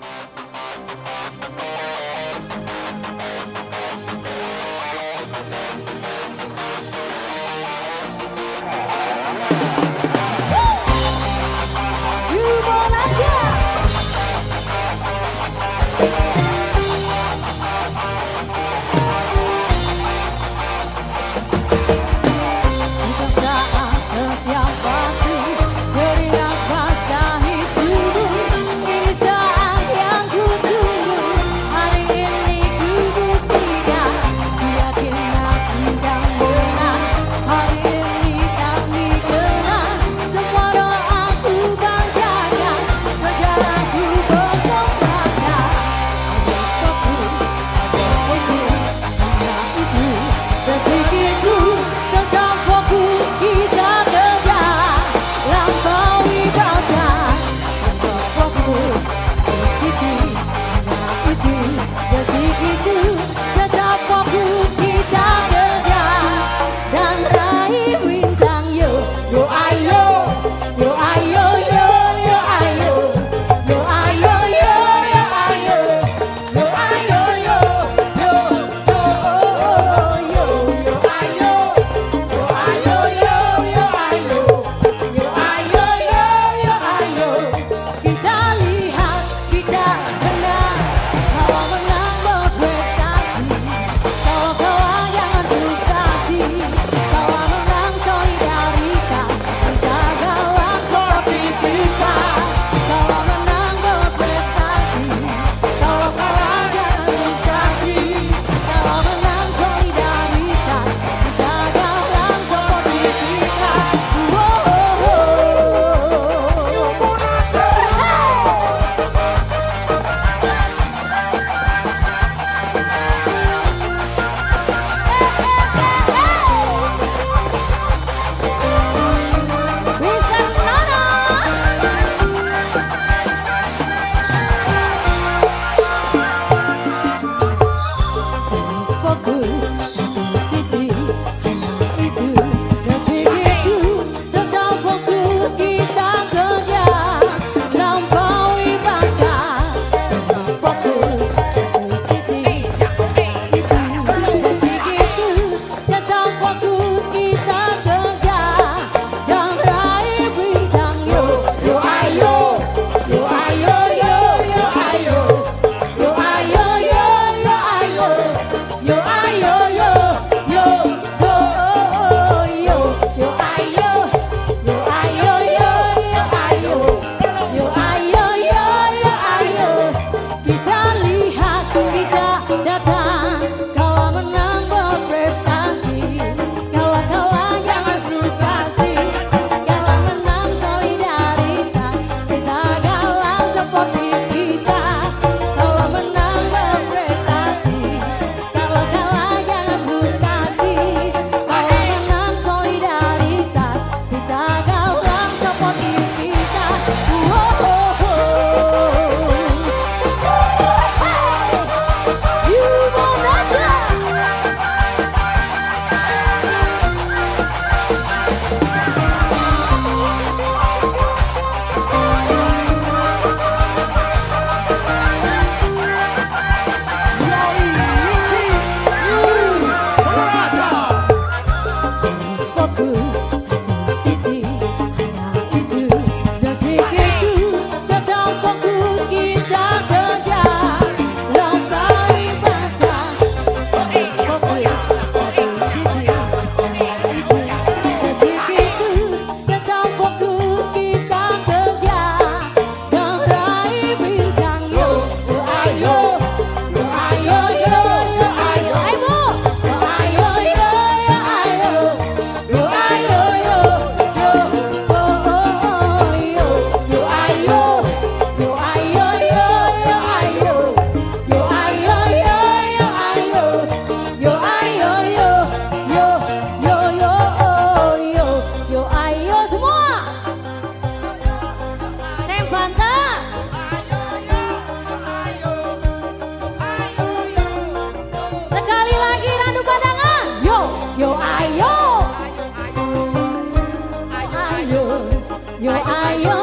Música 有爱有。